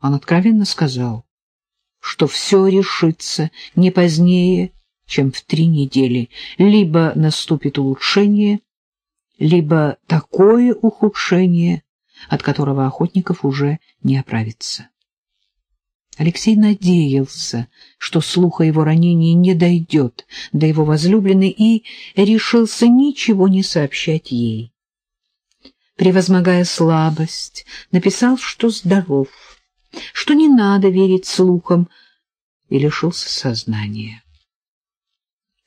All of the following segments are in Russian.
Он откровенно сказал, что все решится не позднее, чем в три недели. Либо наступит улучшение, либо такое ухудшение, от которого охотников уже не оправится. Алексей надеялся, что слух о его ранении не дойдет до его возлюбленной, и решился ничего не сообщать ей. Превозмогая слабость, написал, что здоров, что не надо верить слухам, и лишился сознания.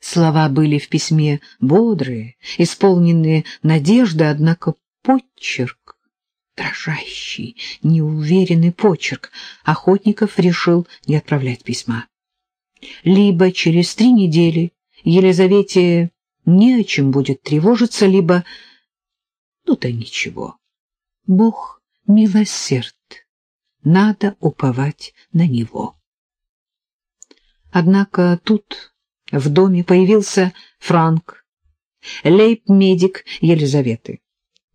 Слова были в письме бодрые, исполненные надежды, однако почерк, дрожащий, неуверенный почерк, Охотников решил не отправлять письма. Либо через три недели Елизавете не о чем будет тревожиться, либо... Ну да ничего. Бог милосерд. Надо уповать на Него. Однако тут в доме появился Франк, лейб-медик Елизаветы.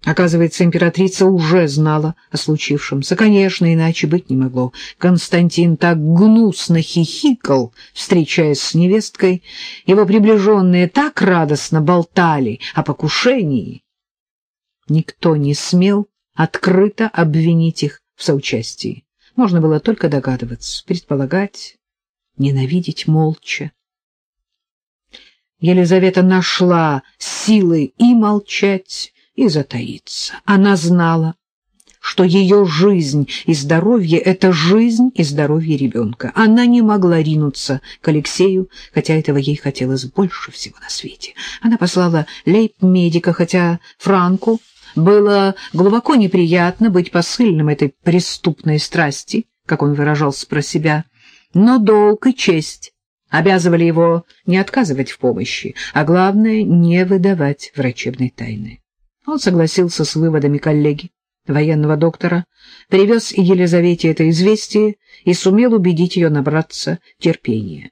Оказывается, императрица уже знала о случившемся. Конечно, иначе быть не могло. Константин так гнусно хихикал, встречаясь с невесткой. Его приближенные так радостно болтали о покушении. Никто не смел открыто обвинить их в соучастии. Можно было только догадываться, предполагать, ненавидеть молча. Елизавета нашла силы и молчать, и затаиться. Она знала, что ее жизнь и здоровье — это жизнь и здоровье ребенка. Она не могла ринуться к Алексею, хотя этого ей хотелось больше всего на свете. Она послала лейб-медика, хотя Франку было глубоко неприятно быть посыльным этой преступной страсти, как он выражался про себя, но долг и честь обязывали его не отказывать в помощи, а главное — не выдавать врачебной тайны. Он согласился с выводами коллеги, военного доктора, привез Елизавете это известие и сумел убедить ее набраться терпения.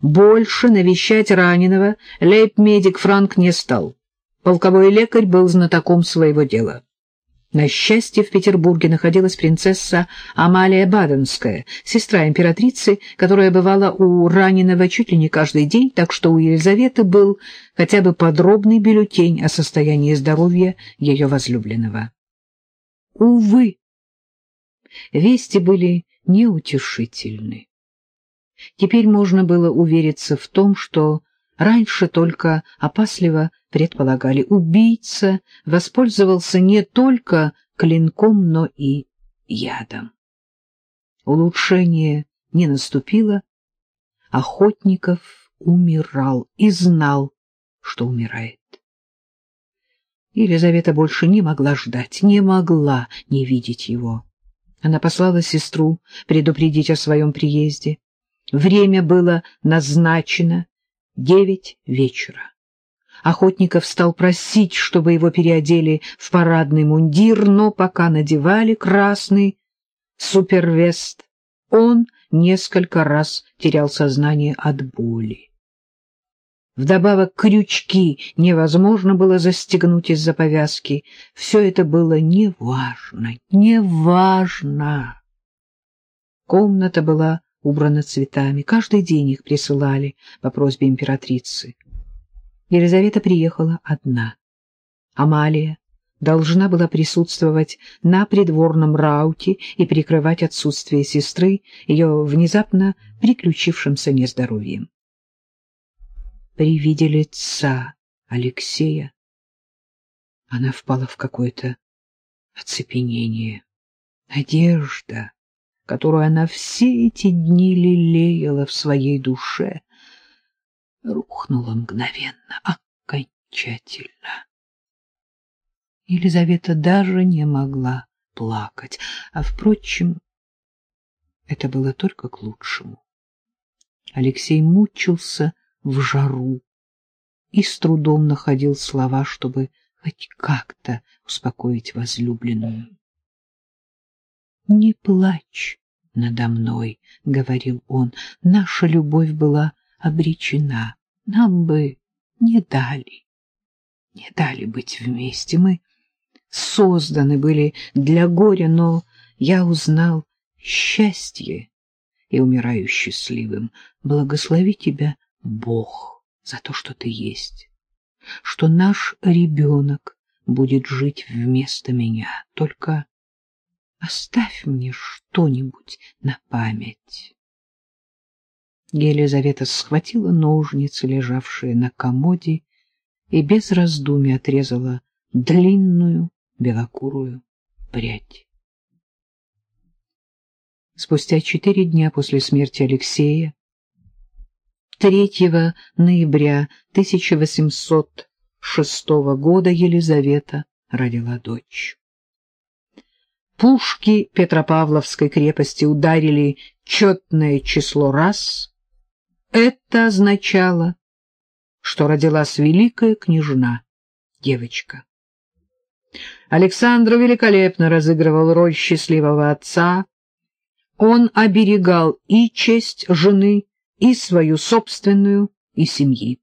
Больше навещать раненого лейб-медик Франк не стал. Полковой лекарь был знатоком своего дела. На счастье, в Петербурге находилась принцесса Амалия Баденская, сестра императрицы, которая бывала у раненого чуть ли не каждый день, так что у Елизаветы был хотя бы подробный бюллетень о состоянии здоровья ее возлюбленного. Увы, вести были неутешительны. Теперь можно было увериться в том, что раньше только опасливо предполагали, убийца воспользовался не только клинком, но и ядом. Улучшение не наступило, Охотников умирал и знал, что умирает. Елизавета больше не могла ждать, не могла не видеть его. Она послала сестру предупредить о своем приезде. Время было назначено девять вечера. Охотников стал просить, чтобы его переодели в парадный мундир, но пока надевали красный супервест, он несколько раз терял сознание от боли. Вдобавок крючки невозможно было застегнуть из-за повязки. Все это было неважно, неважно. Комната была убрана цветами. Каждый день их присылали по просьбе императрицы. Елизавета приехала одна. Амалия должна была присутствовать на придворном рауте и прикрывать отсутствие сестры ее внезапно приключившимся нездоровьем. При виде лица Алексея она впала в какое-то оцепенение. Надежда, которую она все эти дни лелеяла в своей душе, рухнула мгновенно, окончательно. Елизавета даже не могла плакать, а, впрочем, это было только к лучшему. Алексей мучился в жару и с трудом находил слова, чтобы хоть как-то успокоить возлюбленную. «Не плачь надо мной», — говорил он, — «наша любовь была обречена. Нам бы не дали, не дали быть вместе. Мы созданы были для горя, но я узнал счастье и умираю счастливым. Благослови тебя, Бог, за то, что ты есть, что наш ребенок будет жить вместо меня. Только оставь мне что-нибудь на память. Елизавета схватила ножницы, лежавшие на комоде, и без раздумий отрезала длинную белокурую прядь. Спустя четыре дня после смерти Алексея, 3 ноября 1806 года Елизавета родила дочь. Пушки Петропавловской крепости ударили четное число раз. Это означало, что родилась великая княжна, девочка. Александр великолепно разыгрывал роль счастливого отца. Он оберегал и честь жены, и свою собственную, и семьи.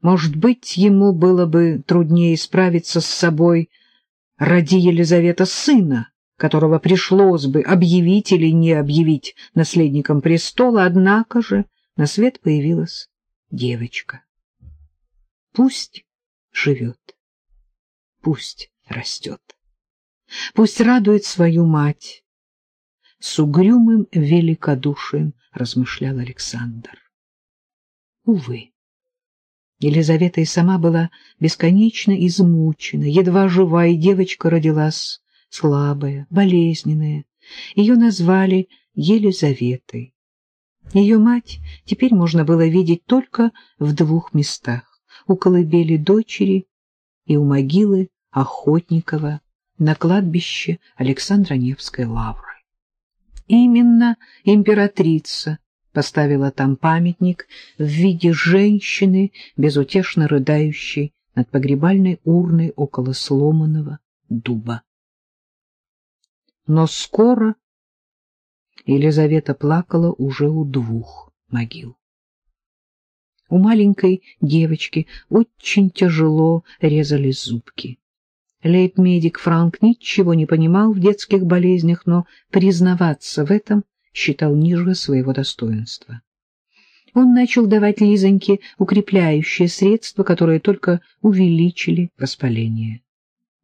Может быть, ему было бы труднее справиться с собой, ради Елизавета сына, которого пришлось бы объявить или не объявить наследником престола, однако же на свет появилась девочка. Пусть живет, пусть растет, пусть радует свою мать. С угрюмым великодушием размышлял Александр. Увы. Елизавета и сама была бесконечно измучена, едва живая, девочка родилась слабая, болезненная. Ее назвали Елизаветой. Ее мать теперь можно было видеть только в двух местах — у колыбели дочери и у могилы Охотникова на кладбище Александра Невской лавры. Именно императрица поставила там памятник в виде женщины, безутешно рыдающей над погребальной урной около сломанного дуба. Но скоро Елизавета плакала уже у двух могил. У маленькой девочки очень тяжело резали зубки. Лейб-медик Франк ничего не понимал в детских болезнях, но признаваться в этом считал ниже своего достоинства. Он начал давать Лизоньке укрепляющие средства, которые только увеличили воспаление.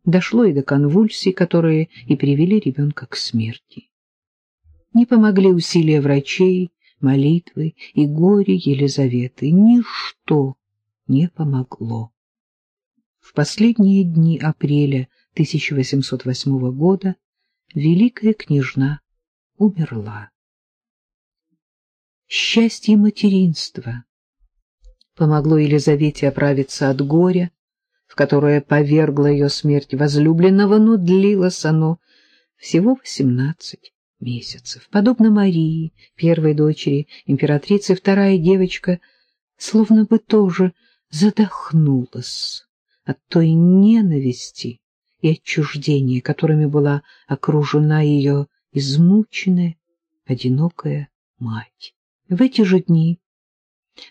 Дошло и до конвульсий, которые и привели ребенка к смерти. Не помогли усилия врачей, молитвы и горе Елизаветы. Ничто не помогло. В последние дни апреля 1808 года великая княжна умерла счастье материнства помогло Елизавете оправиться от горя, в которое повергла ее смерть возлюбленного, но длилось оно всего восемнадцать месяцев. Подобно Марии, первой дочери императрицы, вторая девочка словно бы тоже задохнулась от той ненависти и отчуждения, которыми была окружена ее измученная, одинокая мать. В эти же дни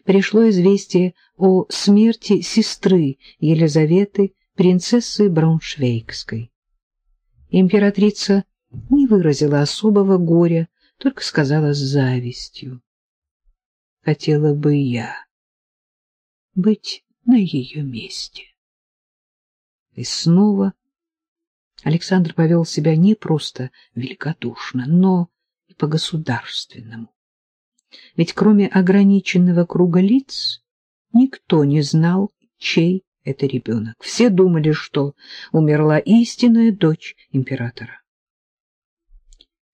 пришло известие о смерти сестры Елизаветы, принцессы Брауншвейгской. Императрица не выразила особого горя, только сказала с завистью. Хотела бы я быть на ее месте. И снова Александр повел себя не просто великодушно, но и по-государственному ведь кроме ограниченного круга лиц никто не знал, чей это ребенок. Все думали, что умерла истинная дочь императора.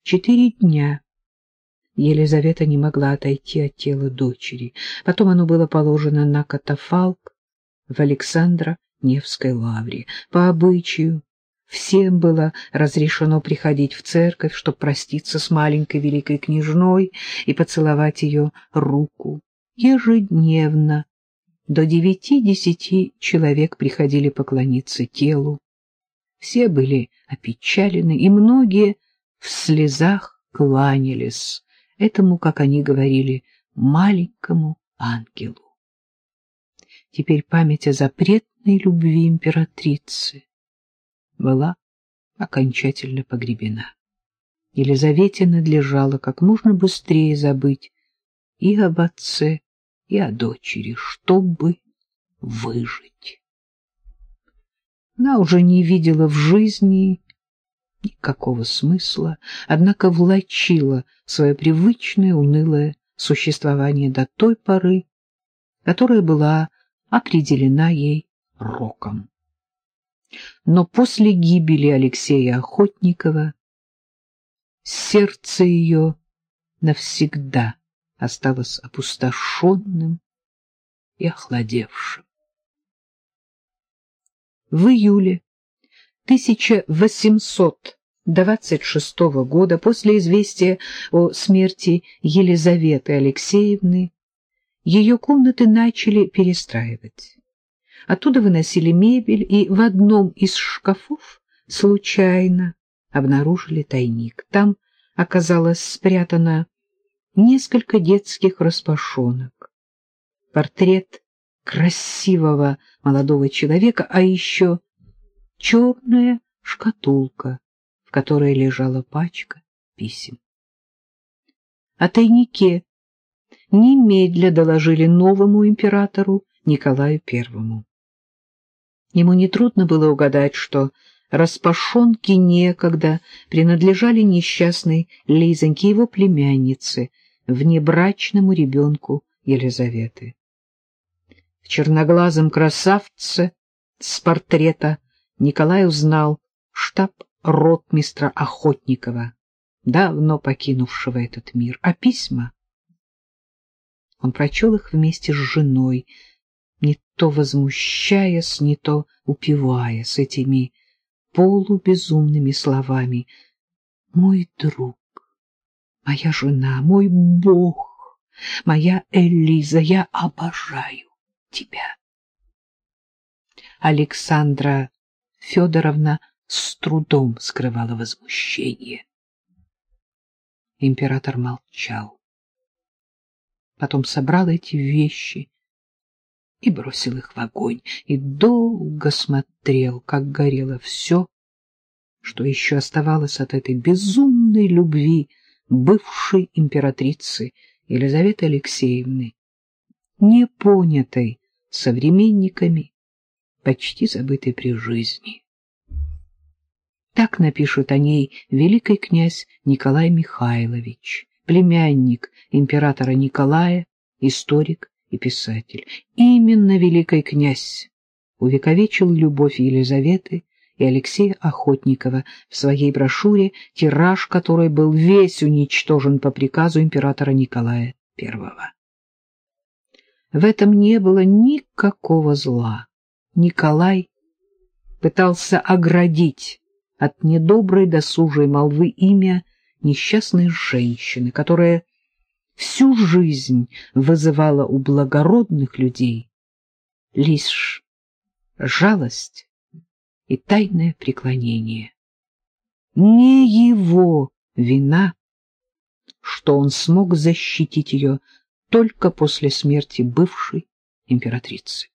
Четыре дня Елизавета не могла отойти от тела дочери. Потом оно было положено на катафалк в Александра Невской лавре. По обычаю Всем было разрешено приходить в церковь, чтобы проститься с маленькой великой княжной и поцеловать ее руку. Ежедневно до девяти-десяти человек приходили поклониться телу. Все были опечалены, и многие в слезах кланялись этому, как они говорили, маленькому ангелу. Теперь память о запретной любви императрицы была окончательно погребена. Елизавете надлежало как можно быстрее забыть и об отце, и о дочери, чтобы выжить. Она уже не видела в жизни никакого смысла, однако влачила свое привычное унылое существование до той поры, которая была определена ей роком. Но после гибели Алексея Охотникова сердце ее навсегда осталось опустошенным и охладевшим. В июле 1826 года, после известия о смерти Елизаветы Алексеевны, ее комнаты начали перестраивать. Оттуда выносили мебель, и в одном из шкафов случайно обнаружили тайник. Там оказалось спрятано несколько детских распашонок, портрет красивого молодого человека, а еще черная шкатулка, в которой лежала пачка писем. О тайнике немедля доложили новому императору Николаю Первому. Ему нетрудно было угадать, что распашонки некогда принадлежали несчастной Лизоньке, его племяннице, внебрачному ребенку Елизаветы. В черноглазом красавце с портрета Николай узнал штаб ротмистра Охотникова, давно покинувшего этот мир, а письма... Он прочел их вместе с женой, не то возмущаясь, не то упиваясь этими полубезумными словами. «Мой друг, моя жена, мой Бог, моя Элиза, я обожаю тебя». Александра Федоровна с трудом скрывала возмущение. Император молчал. Потом собрал эти вещи и бросил их в огонь, и долго смотрел, как горело все, что еще оставалось от этой безумной любви бывшей императрицы Елизаветы Алексеевны, непонятой современниками почти забытой при жизни. Так напишет о ней великий князь Николай Михайлович, племянник императора Николая, историк и писатель. Именно великий князь увековечил любовь Елизаветы и Алексея Охотникова в своей брошюре, тираж которой был весь уничтожен по приказу императора Николая I. В этом не было никакого зла. Николай пытался оградить от недоброй досужей молвы имя несчастной женщины, которая всю жизнь вызывала у благородных людей лишь жалость и тайное преклонение. Не его вина, что он смог защитить ее только после смерти бывшей императрицы.